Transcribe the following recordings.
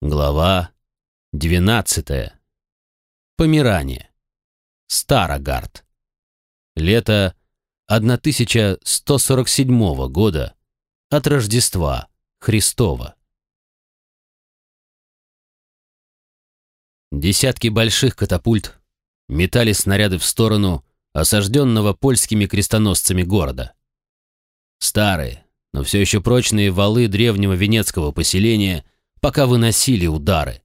Глава 12. Помирание. Старогард. Лето 1147 года от Рождества Христова. Десятки больших катапульт метали снаряды в сторону осажденного польскими крестоносцами города. Старые, но все еще прочные валы древнего венецкого поселения пока выносили удары.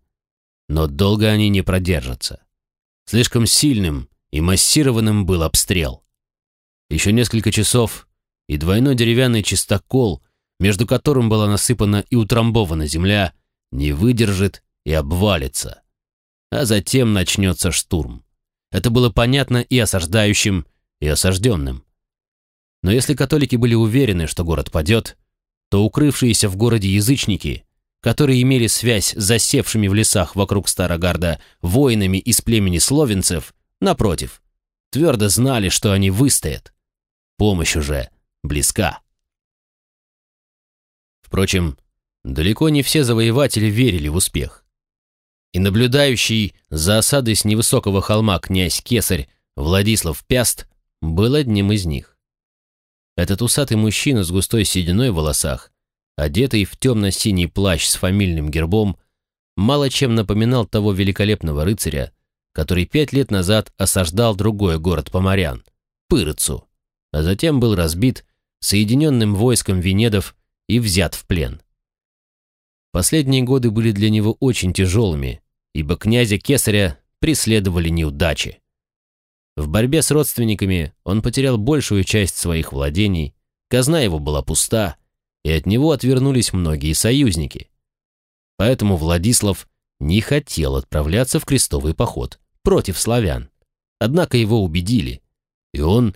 Но долго они не продержатся. Слишком сильным и массированным был обстрел. Еще несколько часов, и двойной деревянный чистокол, между которым была насыпана и утрамбована земля, не выдержит и обвалится. А затем начнется штурм. Это было понятно и осаждающим, и осажденным. Но если католики были уверены, что город падет, то укрывшиеся в городе язычники, которые имели связь с засевшими в лесах вокруг Старогарда воинами из племени словенцев, напротив, твердо знали, что они выстоят. Помощь уже близка. Впрочем, далеко не все завоеватели верили в успех. И наблюдающий за осадой с невысокого холма князь Кесарь Владислав Пяст был одним из них. Этот усатый мужчина с густой сединой в волосах, одетый в темно-синий плащ с фамильным гербом, мало чем напоминал того великолепного рыцаря, который пять лет назад осаждал другой город Поморян, Пырыцу, а затем был разбит соединенным войском Венедов и взят в плен. Последние годы были для него очень тяжелыми, ибо князя Кесаря преследовали неудачи. В борьбе с родственниками он потерял большую часть своих владений, казна его была пуста, и от него отвернулись многие союзники. Поэтому Владислав не хотел отправляться в крестовый поход против славян. Однако его убедили, и он,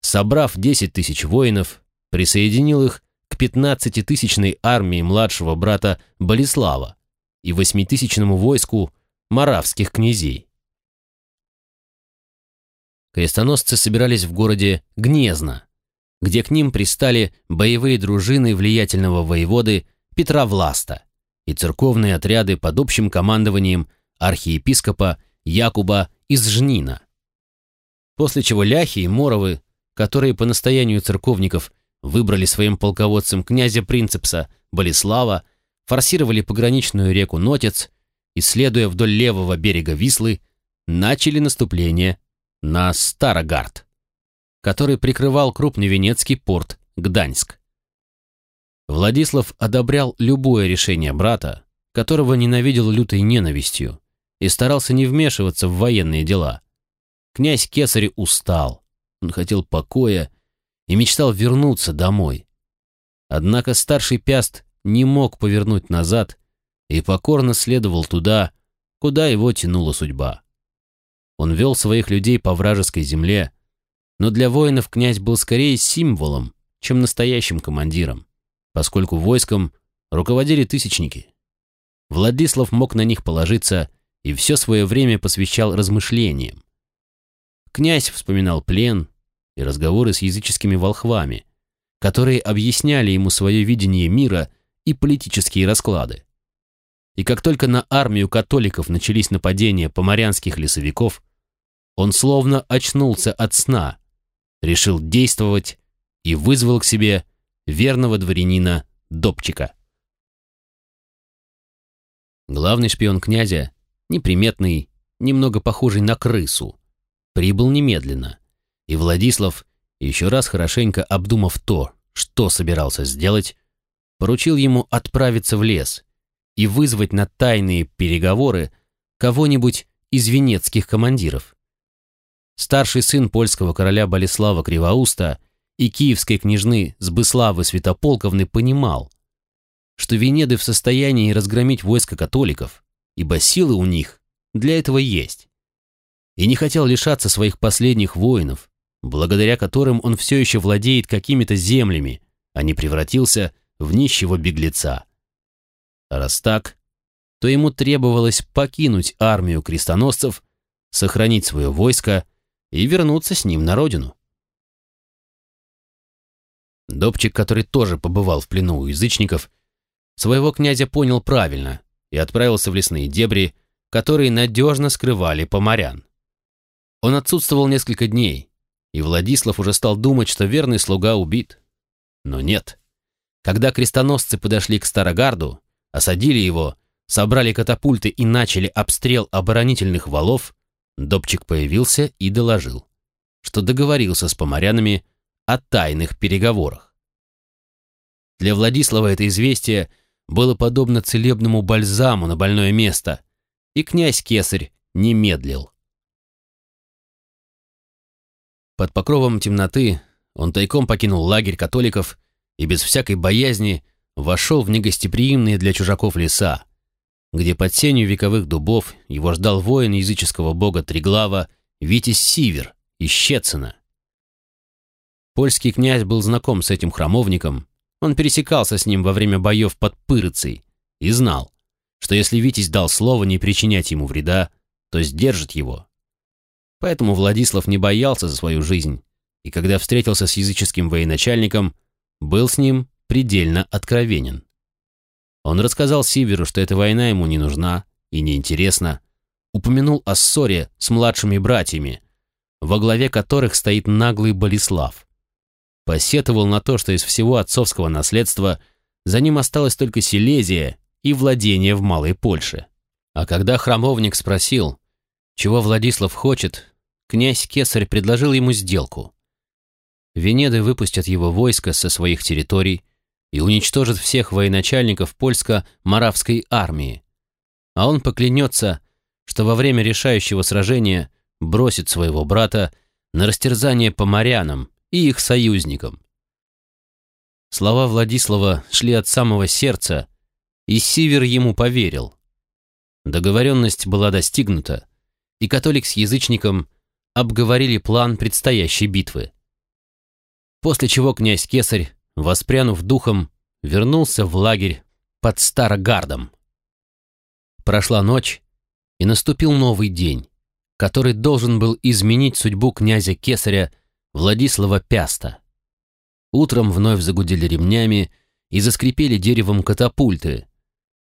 собрав 10 тысяч воинов, присоединил их к 15-тысячной армии младшего брата Болеслава и 8-тысячному войску маравских князей. Крестоносцы собирались в городе Гнезно, где к ним пристали боевые дружины влиятельного воеводы Петра Власта и церковные отряды под общим командованием архиепископа Якуба из Жнина. После чего ляхи и моровы, которые по настоянию церковников выбрали своим полководцем князя Принцепса Болеслава, форсировали пограничную реку Нотец и, следуя вдоль левого берега Вислы, начали наступление на Старогард, который прикрывал крупный венецкий порт Гданьск. Владислав одобрял любое решение брата, которого ненавидел лютой ненавистью, и старался не вмешиваться в военные дела. Князь Кесарь устал, он хотел покоя и мечтал вернуться домой. Однако старший Пяст не мог повернуть назад и покорно следовал туда, куда его тянула судьба. Он вел своих людей по вражеской земле, но для воинов князь был скорее символом, чем настоящим командиром, поскольку войском руководили тысячники. Владислав мог на них положиться и все свое время посвящал размышлениям. Князь вспоминал плен и разговоры с языческими волхвами, которые объясняли ему свое видение мира и политические расклады. И как только на армию католиков начались нападения поморянских лесовиков, он словно очнулся от сна, решил действовать и вызвал к себе верного дворянина Добчика. Главный шпион князя, неприметный, немного похожий на крысу, прибыл немедленно, и Владислав, еще раз хорошенько обдумав то, что собирался сделать, поручил ему отправиться в лес и вызвать на тайные переговоры кого-нибудь из венецких командиров. Старший сын польского короля Болеслава Кривоуста и киевской княжны Сбыславы Святополковны понимал, что Венеды в состоянии разгромить войско католиков, ибо силы у них для этого есть. И не хотел лишаться своих последних воинов, благодаря которым он все еще владеет какими-то землями, а не превратился в нищего беглеца. А раз так, то ему требовалось покинуть армию крестоносцев, сохранить свое войско и вернуться с ним на родину. Добчик, который тоже побывал в плену у язычников, своего князя понял правильно и отправился в лесные дебри, которые надежно скрывали поморян. Он отсутствовал несколько дней, и Владислав уже стал думать, что верный слуга убит. Но нет. Когда крестоносцы подошли к Старогарду, осадили его, собрали катапульты и начали обстрел оборонительных валов, Добчик появился и доложил, что договорился с поморянами о тайных переговорах. Для Владислава это известие было подобно целебному бальзаму на больное место, и князь Кесарь не медлил. Под покровом темноты он тайком покинул лагерь католиков и без всякой боязни вошел в негостеприимные для чужаков леса, где под сенью вековых дубов его ждал воин языческого бога Триглава Витязь Сивер из Щецина. Польский князь был знаком с этим храмовником, он пересекался с ним во время боев под Пырыцей и знал, что если Витязь дал слово не причинять ему вреда, то сдержит его. Поэтому Владислав не боялся за свою жизнь, и когда встретился с языческим военачальником, был с ним предельно откровенен. Он рассказал Сиверу, что эта война ему не нужна и не интересна, упомянул о ссоре с младшими братьями, во главе которых стоит наглый Болеслав. Посетовал на то, что из всего отцовского наследства за ним осталось только Силезия и владение в Малой Польше. А когда храмовник спросил, чего Владислав хочет, князь Кесарь предложил ему сделку. Венеды выпустят его войско со своих территорий и уничтожат всех военачальников польско-моравской армии, а он поклянется, что во время решающего сражения бросит своего брата на растерзание поморянам и их союзникам. Слова Владислава шли от самого сердца, и Сивер ему поверил. Договоренность была достигнута, и католик с язычником обговорили план предстоящей битвы. После чего князь Кесарь, воспрянув духом, вернулся в лагерь под Старогардом. Прошла ночь, и наступил новый день, который должен был изменить судьбу князя Кесаря Владислава Пяста. Утром вновь загудели ремнями и заскрипели деревом катапульты,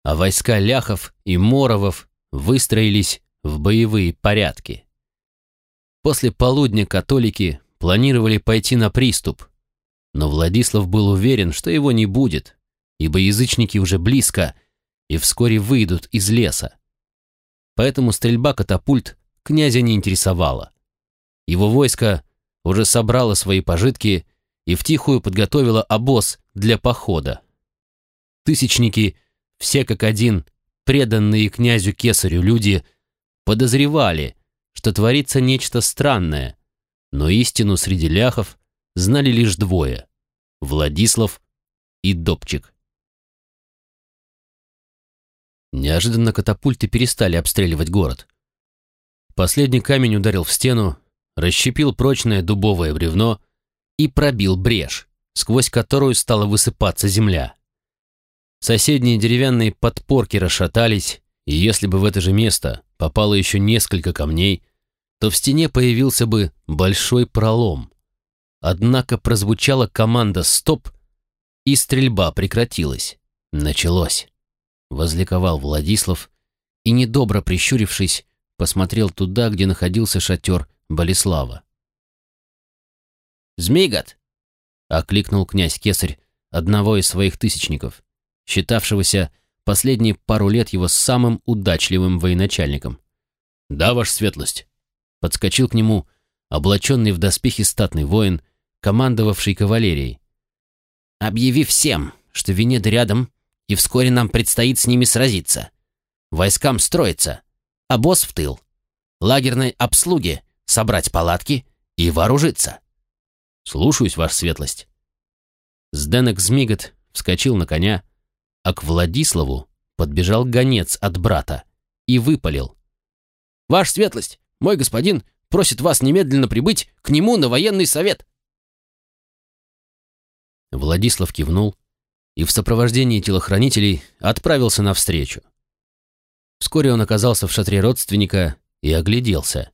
а войска ляхов и моровов выстроились в боевые порядки. После полудня католики планировали пойти на приступ, но Владислав был уверен, что его не будет, ибо язычники уже близко и вскоре выйдут из леса. Поэтому стрельба катапульт князя не интересовала. Его войско уже собрало свои пожитки и втихую подготовило обоз для похода. Тысячники, все как один, преданные князю Кесарю люди, подозревали, что творится нечто странное, но истину среди ляхов знали лишь двое — Владислав и Добчик. Неожиданно катапульты перестали обстреливать город. Последний камень ударил в стену, расщепил прочное дубовое бревно и пробил брешь, сквозь которую стала высыпаться земля. Соседние деревянные подпорки расшатались, и если бы в это же место попало еще несколько камней, то в стене появился бы большой пролом. Однако прозвучала команда «Стоп!» и стрельба прекратилась. Началось. Возликовал Владислав и, недобро прищурившись, посмотрел туда, где находился шатер Болеслава. «Змейгат!» — окликнул князь Кесарь одного из своих тысячников, считавшегося последние пару лет его самым удачливым военачальником. «Да, ваша светлость!» Подскочил к нему, облаченный в доспехи статный воин, командовавший кавалерией. «Объяви всем, что Венеды рядом, и вскоре нам предстоит с ними сразиться. Войскам строиться, а босс в тыл. Лагерной обслуге собрать палатки и вооружиться». «Слушаюсь, ваша светлость». Сденек Змигот вскочил на коня, а к Владиславу подбежал гонец от брата и выпалил. «Ваша светлость, мой господин просит вас немедленно прибыть к нему на военный совет». Владислав кивнул и в сопровождении телохранителей отправился навстречу. Вскоре он оказался в шатре родственника и огляделся.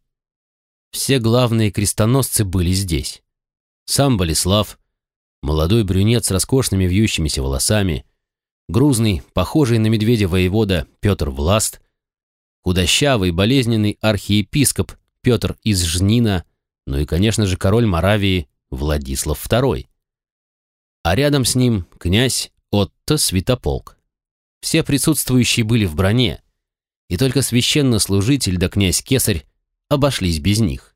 Все главные крестоносцы были здесь. Сам Болеслав, молодой брюнет с роскошными вьющимися волосами, грузный, похожий на медведя воевода Петр Власт, худощавый, болезненный архиепископ Петр из Жнина, ну и, конечно же, король Моравии Владислав II. А рядом с ним князь Отто Святополк. Все присутствующие были в броне, и только священнослужитель да князь Кесарь обошлись без них.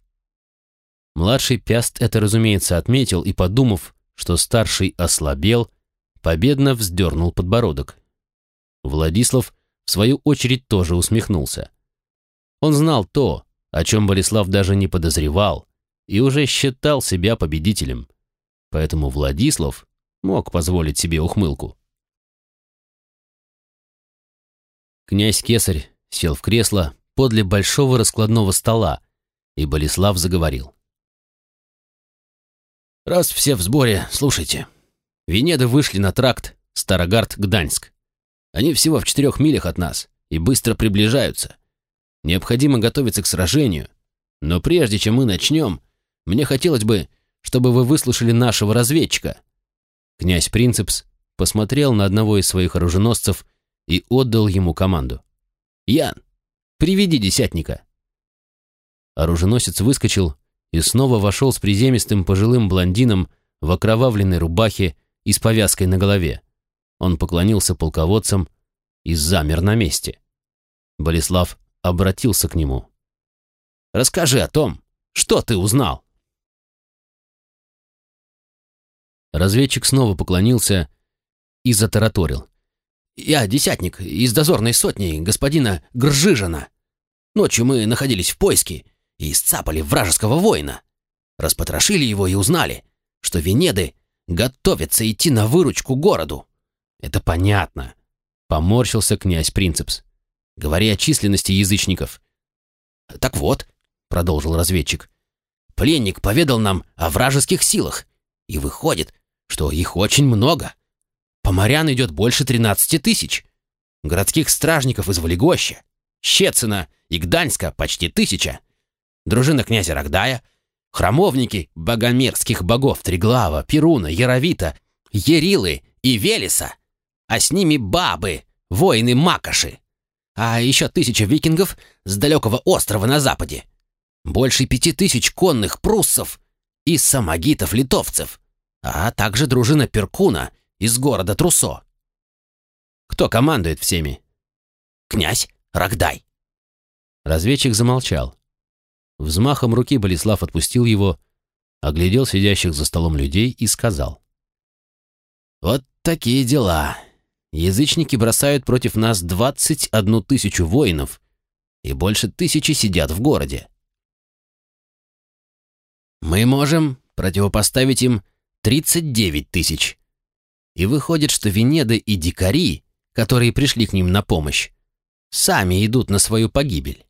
Младший Пяст это, разумеется, отметил и, подумав, что старший ослабел, победно вздернул подбородок. Владислав, в свою очередь, тоже усмехнулся. Он знал то, о чем Болеслав даже не подозревал, и уже считал себя победителем. Поэтому Владислав мог позволить себе ухмылку. Князь Кесарь сел в кресло подле большого раскладного стола, и Болеслав заговорил. «Раз все в сборе, слушайте. Венеды вышли на тракт Старогард-Гданьск. Они всего в четырех милях от нас и быстро приближаются. Необходимо готовиться к сражению. Но прежде чем мы начнем, мне хотелось бы, чтобы вы выслушали нашего разведчика». Князь Принцепс посмотрел на одного из своих оруженосцев и отдал ему команду. «Ян, приведи десятника». Оруженосец выскочил и снова вошел с приземистым пожилым блондином в окровавленной рубахе и с повязкой на голове. Он поклонился полководцам и замер на месте. Болеслав обратился к нему. «Расскажи о том, что ты узнал?» Разведчик снова поклонился и затараторил. «Я десятник из дозорной сотни господина Гржижина. Ночью мы находились в поиске и сцапали вражеского воина. Распотрошили его и узнали, что Венеды готовятся идти на выручку городу. Это понятно. Поморщился князь Принцепс. Говоря о численности язычников. Так вот, продолжил разведчик, пленник поведал нам о вражеских силах, и выходит, что их очень много. Поморян идет больше 13 тысяч. Городских стражников из Валегоща, Щецина и Гданьска почти тысяча. Дружина князя Рогдая, храмовники богомерзких богов Триглава, Перуна, Яровита, Ерилы и Велеса, а с ними бабы, воины Макоши. А еще тысяча викингов с далекого острова на западе. Больше пяти тысяч конных пруссов и самогитов-литовцев, а также дружина Перкуна из города Трусо. Кто командует всеми? Князь Рогдай. Разведчик замолчал. Взмахом руки Болеслав отпустил его, оглядел сидящих за столом людей и сказал. «Вот такие дела. Язычники бросают против нас двадцать одну тысячу воинов, и больше тысячи сидят в городе. Мы можем противопоставить им тридцать девять тысяч. И выходит, что Венеды и дикари, которые пришли к ним на помощь, сами идут на свою погибель.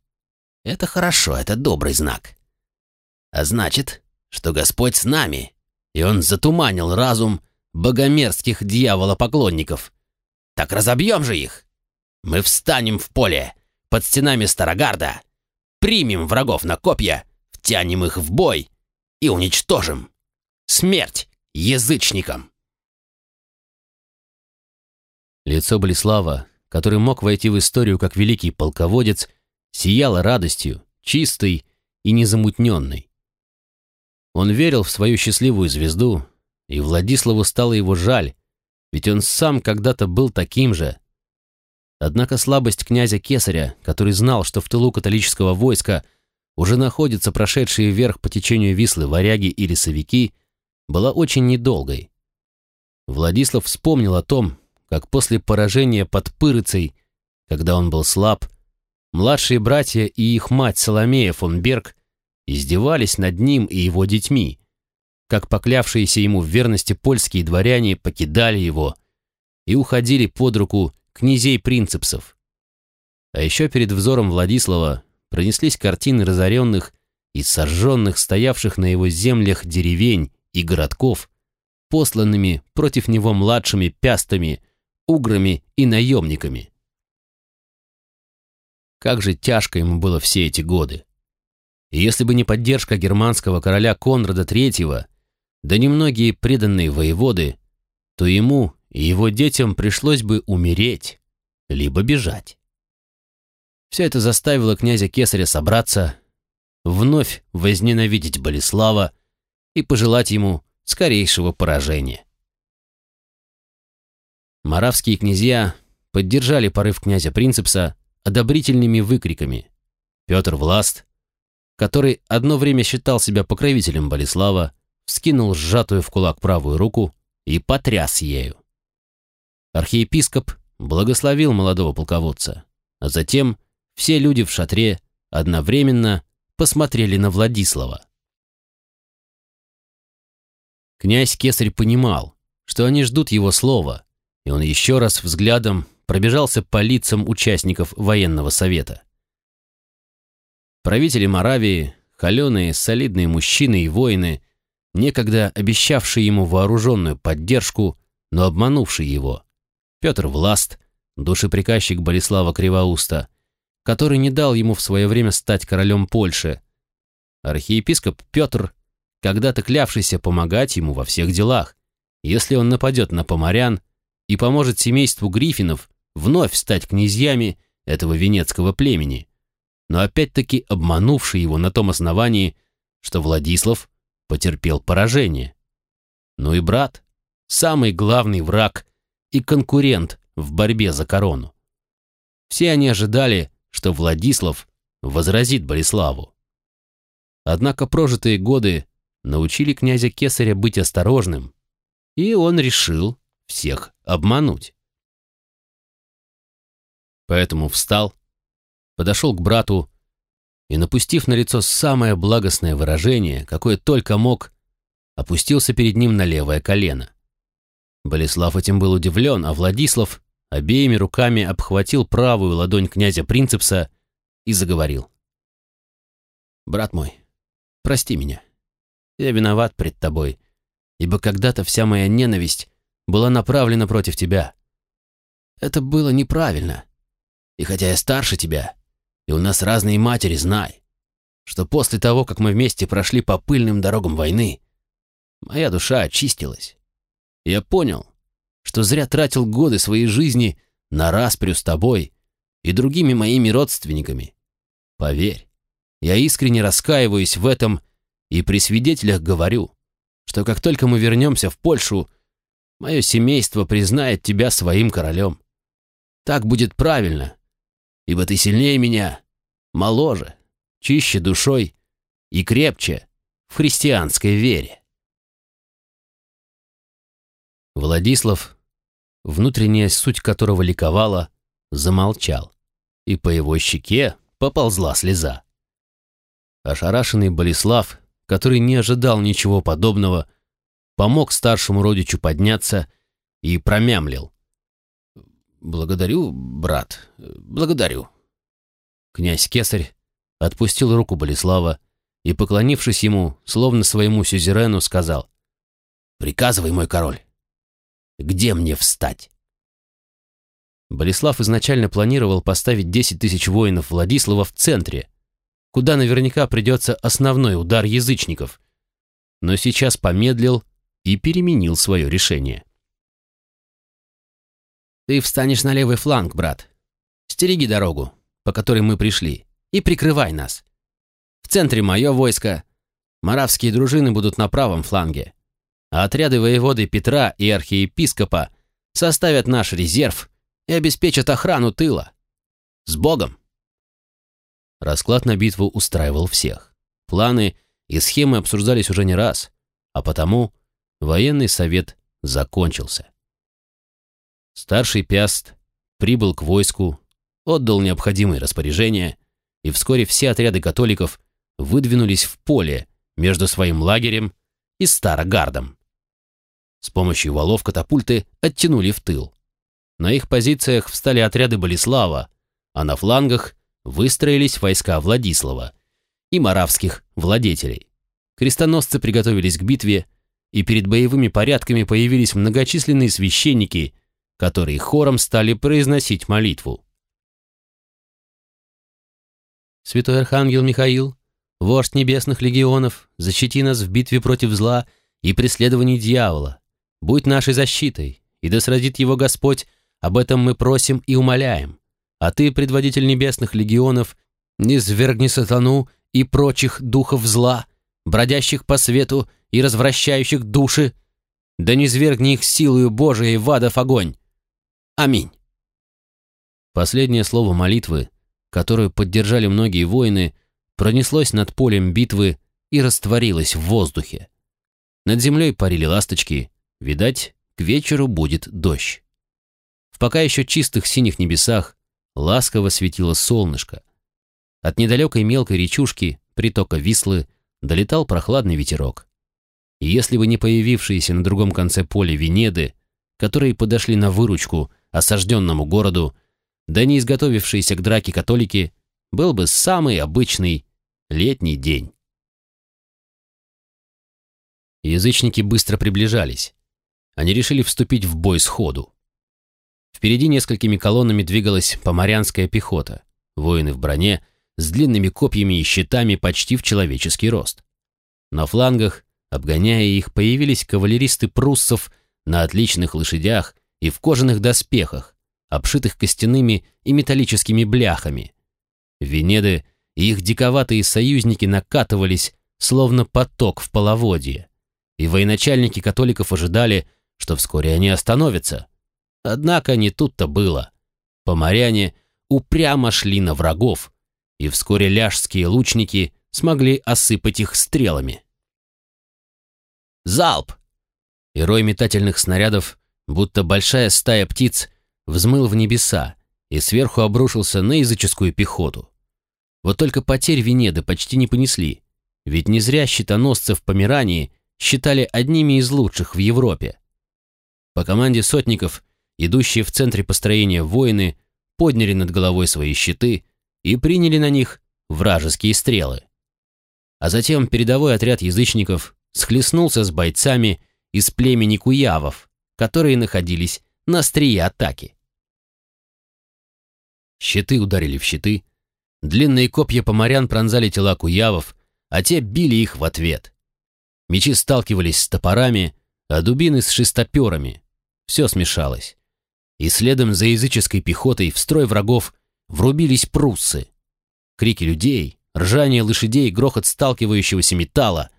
Это хорошо, это добрый знак. А значит, что Господь с нами, и Он затуманил разум богомерзких дьяволопоклонников. Так разобьем же их. Мы встанем в поле под стенами Старогарда, примем врагов на копья, втянем их в бой и уничтожим. Смерть язычникам! Лицо Болеслава, который мог войти в историю как великий полководец, сияла радостью, чистой и незамутненной. Он верил в свою счастливую звезду, и Владиславу стало его жаль, ведь он сам когда-то был таким же. Однако слабость князя Кесаря, который знал, что в тылу католического войска уже находятся прошедшие вверх по течению Вислы варяги и лесовики, была очень недолгой. Владислав вспомнил о том, как после поражения под Пырыцей, когда он был слаб, Младшие братья и их мать Соломея фон Берг издевались над ним и его детьми, как поклявшиеся ему в верности польские дворяне покидали его и уходили под руку князей принцепсов. А еще перед взором Владислава пронеслись картины разоренных и сожженных, стоявших на его землях деревень и городков, посланными против него младшими пястами, уграми и наемниками. Как же тяжко ему было все эти годы. Если бы не поддержка германского короля Конрада III, да немногие преданные воеводы, то ему, и его детям пришлось бы умереть, либо бежать. Все это заставило князя Кесаря собраться, вновь возненавидеть Болеслава и пожелать ему скорейшего поражения. Моравские князья поддержали порыв князя Принцепса одобрительными выкриками. Петр Власт, который одно время считал себя покровителем Болеслава, вскинул сжатую в кулак правую руку и потряс ею. Архиепископ благословил молодого полководца, а затем все люди в шатре одновременно посмотрели на Владислава. Князь Кесарь понимал, что они ждут его слова, и он еще раз взглядом пробежался по лицам участников военного совета. Правители Моравии, холеные, солидные мужчины и воины, некогда обещавшие ему вооруженную поддержку, но обманувшие его. Петр Власт, душеприказчик Болеслава Кривоуста, который не дал ему в свое время стать королем Польши. Архиепископ Петр, когда-то клявшийся помогать ему во всех делах, если он нападет на поморян и поможет семейству Гриффинов вновь стать князьями этого венецкого племени, но опять-таки обманувший его на том основании, что Владислав потерпел поражение. Ну и брат, самый главный враг и конкурент в борьбе за корону. Все они ожидали, что Владислав возразит Бориславу. Однако прожитые годы научили князя Кесаря быть осторожным, и он решил всех обмануть. Поэтому встал, подошел к брату и, напустив на лицо самое благостное выражение, какое только мог, опустился перед ним на левое колено. Болеслав этим был удивлен, а Владислав обеими руками обхватил правую ладонь князя Принцепса и заговорил. «Брат мой, прости меня. Я виноват пред тобой, ибо когда-то вся моя ненависть была направлена против тебя. Это было неправильно. И хотя я старше тебя, и у нас разные матери, знай, что после того, как мы вместе прошли по пыльным дорогам войны, моя душа очистилась. Я понял, что зря тратил годы своей жизни на распрю с тобой и другими моими родственниками. Поверь, я искренне раскаиваюсь в этом и при свидетелях говорю, что как только мы вернемся в Польшу, мое семейство признает тебя своим королем. Так будет правильно, ибо ты сильнее меня, моложе, чище душой и крепче в христианской вере. Владислав, внутренняя суть которого ликовала, замолчал, и по его щеке поползла слеза. Ошарашенный Болеслав, который не ожидал ничего подобного, помог старшему родичу подняться и промямлил. «Благодарю, брат, благодарю». Князь Кесарь отпустил руку Болеслава и, поклонившись ему, словно своему сюзерену, сказал «Приказывай, мой король, где мне встать?» Болеслав изначально планировал поставить 10 тысяч воинов Владислава в центре, куда наверняка придется основной удар язычников, но сейчас помедлил и переменил свое решение. Ты встанешь на левый фланг, брат. Стереги дорогу, по которой мы пришли, и прикрывай нас. В центре мое войско. Моравские дружины будут на правом фланге. А отряды воеводы Петра и архиепископа составят наш резерв и обеспечат охрану тыла. С Богом! Расклад на битву устраивал всех. Планы и схемы обсуждались уже не раз, а потому военный совет закончился. Старший Пяст прибыл к войску, отдал необходимые распоряжения, и вскоре все отряды католиков выдвинулись в поле между своим лагерем и Старогардом. С помощью валов катапульты оттянули в тыл. На их позициях встали отряды Болеслава, а на флангах выстроились войска Владислава и маравских владетелей. Крестоносцы приготовились к битве, и перед боевыми порядками появились многочисленные священники – которые хором стали произносить молитву. Святой Архангел Михаил, вождь небесных легионов, защити нас в битве против зла и преследований дьявола. Будь нашей защитой, и да сразит его Господь, об этом мы просим и умоляем. А ты, предводитель небесных легионов, не свергни сатану и прочих духов зла, бродящих по свету и развращающих души, да не свергни их силою Божией в адов огонь. Аминь. Последнее слово молитвы, которую поддержали многие воины, пронеслось над полем битвы и растворилось в воздухе. Над землей парили ласточки, видать, к вечеру будет дождь. В пока еще чистых синих небесах ласково светило солнышко. От недалекой мелкой речушки, притока Вислы, долетал прохладный ветерок. И если бы не появившиеся на другом конце поля Венеды, которые подошли на выручку осажденному городу, да не изготовившиеся к драке католики, был бы самый обычный летний день. Язычники быстро приближались. Они решили вступить в бой сходу. Впереди несколькими колоннами двигалась поморянская пехота, воины в броне, с длинными копьями и щитами почти в человеческий рост. На флангах, обгоняя их, появились кавалеристы пруссов на отличных лошадях и в кожаных доспехах, обшитых костяными и металлическими бляхами. Венеды и их диковатые союзники накатывались, словно поток в половодье, и военачальники католиков ожидали, что вскоре они остановятся. Однако не тут-то было. Поморяне упрямо шли на врагов, и вскоре ляжские лучники смогли осыпать их стрелами. Залп! И рой метательных снарядов, будто большая стая птиц, взмыл в небеса и сверху обрушился на языческую пехоту. Вот только потерь Венеды почти не понесли, ведь не зря щитоносцы в Померании считали одними из лучших в Европе. По команде сотников, идущие в центре построения воины, подняли над головой свои щиты и приняли на них вражеские стрелы. А затем передовой отряд язычников схлестнулся с бойцами из племени куявов, которые находились на острие атаки. Щиты ударили в щиты, длинные копья поморян пронзали тела куявов, а те били их в ответ. Мечи сталкивались с топорами, а дубины с шестоперами. Все смешалось. И следом за языческой пехотой в строй врагов врубились пруссы. Крики людей, ржание лошадей, грохот сталкивающегося металла,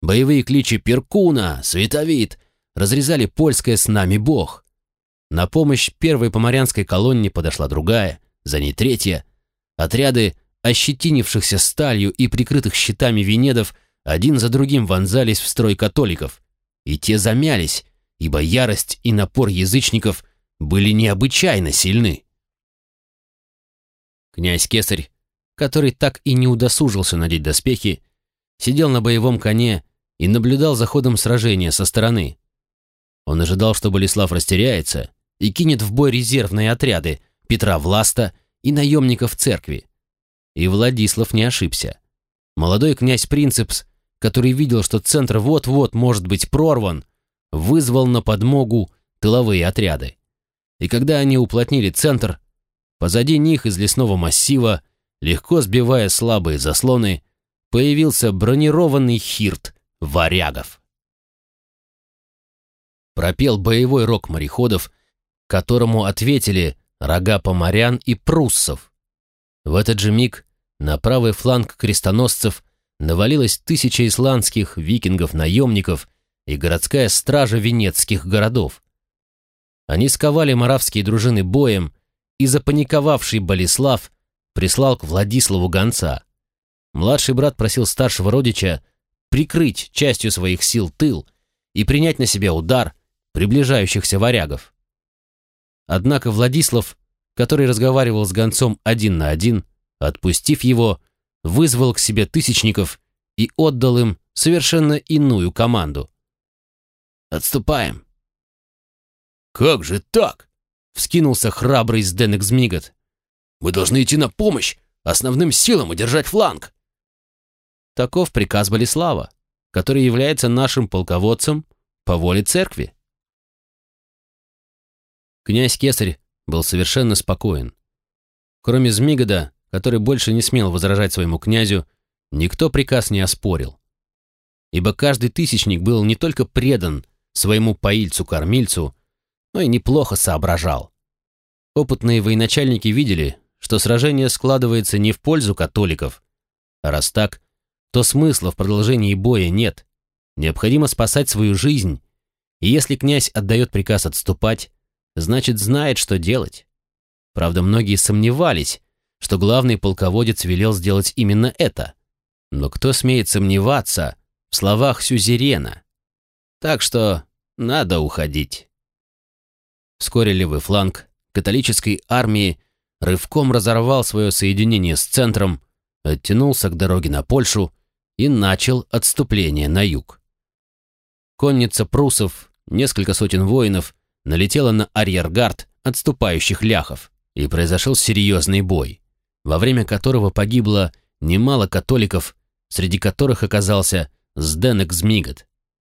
боевые кличи «Перкуна», «Световид» разрезали польское с нами бог. На помощь первой поморянской колонне подошла другая, за ней третья. Отряды, ощетинившихся сталью и прикрытых щитами венедов, один за другим вонзались в строй католиков. И те замялись, ибо ярость и напор язычников были необычайно сильны. Князь Кесарь, который так и не удосужился надеть доспехи, сидел на боевом коне и наблюдал за ходом сражения со стороны. Он ожидал, что Болеслав растеряется и кинет в бой резервные отряды Петра Власта и наемников церкви. И Владислав не ошибся. Молодой князь Принцепс, который видел, что центр вот-вот может быть прорван, вызвал на подмогу тыловые отряды. И когда они уплотнили центр, позади них из лесного массива, легко сбивая слабые заслоны, появился бронированный хирт варягов. Пропел боевой рок мореходов, которому ответили рога поморян и пруссов. В этот же миг на правый фланг крестоносцев навалилась тысяча исландских викингов-наемников и городская стража венецких городов. Они сковали моравские дружины боем, и запаниковавший Болеслав прислал к Владиславу гонца. Младший брат просил старшего родича прикрыть частью своих сил тыл и принять на себя удар приближающихся варягов. Однако Владислав, который разговаривал с гонцом один на один, отпустив его, вызвал к себе тысячников и отдал им совершенно иную команду. «Отступаем!» «Как же так?» — вскинулся храбрый Сденек Змигот. «Мы должны идти на помощь основным силам и держать фланг!» Таков приказ Болеслава, который является нашим полководцем по воле церкви. Князь Кесарь был совершенно спокоен. Кроме Змигода, который больше не смел возражать своему князю, никто приказ не оспорил. Ибо каждый тысячник был не только предан своему поильцу-кормильцу, но и неплохо соображал. Опытные военачальники видели, что сражение складывается не в пользу католиков. А раз так, то смысла в продолжении боя нет. Необходимо спасать свою жизнь, и если князь отдает приказ отступать, значит знает, что делать. Правда, многие сомневались, что главный полководец велел сделать именно это. Но кто смеет сомневаться в словах Сюзерена? Так что надо уходить. Вскоре левый фланг католической армии рывком разорвал свое соединение с центром, оттянулся к дороге на Польшу и начал отступление на юг. Конница прусов, несколько сотен воинов, налетела на арьергард отступающих ляхов, и произошел серьезный бой, во время которого погибло немало католиков, среди которых оказался Сденек Змигот.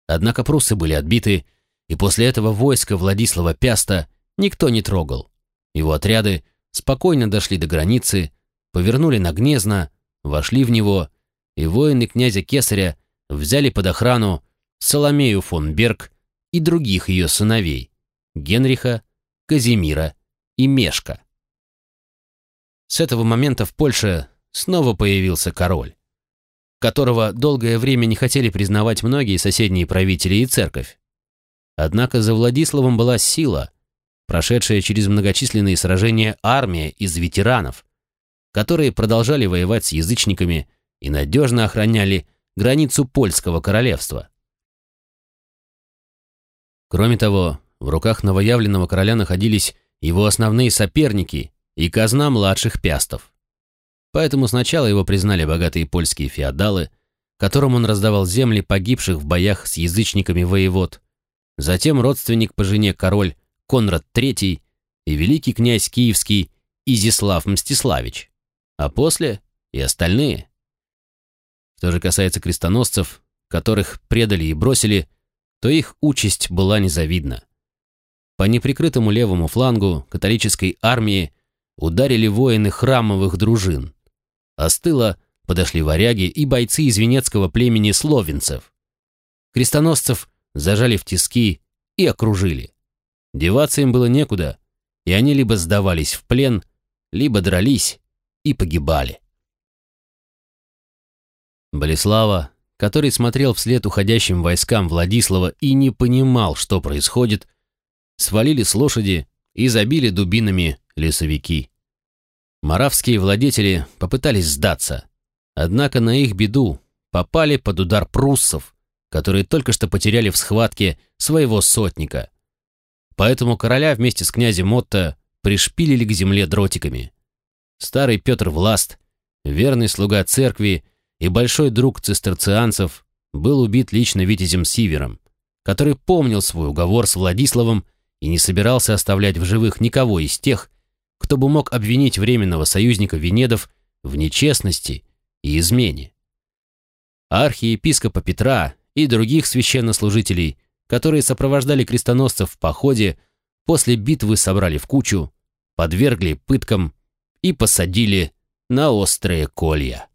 Однако прусы были отбиты, и после этого войска Владислава Пяста никто не трогал. Его отряды спокойно дошли до границы, повернули на Гнезно, вошли в него, и воины князя Кесаря взяли под охрану Соломею фон Берг и других ее сыновей Генриха, Казимира и Мешка. С этого момента в Польше снова появился король, которого долгое время не хотели признавать многие соседние правители и церковь. Однако за Владиславом была сила, прошедшая через многочисленные сражения армия из ветеранов, которые продолжали воевать с язычниками и надежно охраняли границу польского королевства. Кроме того, в руках новоявленного короля находились его основные соперники и казна младших пястов. Поэтому сначала его признали богатые польские феодалы, которым он раздавал земли погибших в боях с язычниками воевод, затем родственник по жене король Конрад III и великий князь киевский Изислав Мстиславич, а после и остальные. Что же касается крестоносцев, которых предали и бросили, то их участь была незавидна. По неприкрытому левому флангу католической армии ударили воины храмовых дружин. А с тыла подошли варяги и бойцы из венецкого племени словенцев. Крестоносцев зажали в тиски и окружили. Деваться им было некуда, и они либо сдавались в плен, либо дрались и погибали. Болеслава, который смотрел вслед уходящим войскам Владислава и не понимал, что происходит, свалили с лошади и забили дубинами лесовики. Моравские владетели попытались сдаться, однако на их беду попали под удар пруссов, которые только что потеряли в схватке своего сотника. Поэтому короля вместе с князем Мотто пришпилили к земле дротиками. Старый Петр Власт, верный слуга церкви и большой друг цистерцианцев, был убит лично витязем Сивером, который помнил свой уговор с Владиславом и не собирался оставлять в живых никого из тех, кто бы мог обвинить временного союзника Венедов в нечестности и измене. Архиепископа Петра и других священнослужителей которые сопровождали крестоносцев в походе, после битвы собрали в кучу, подвергли пыткам и посадили на острые колья.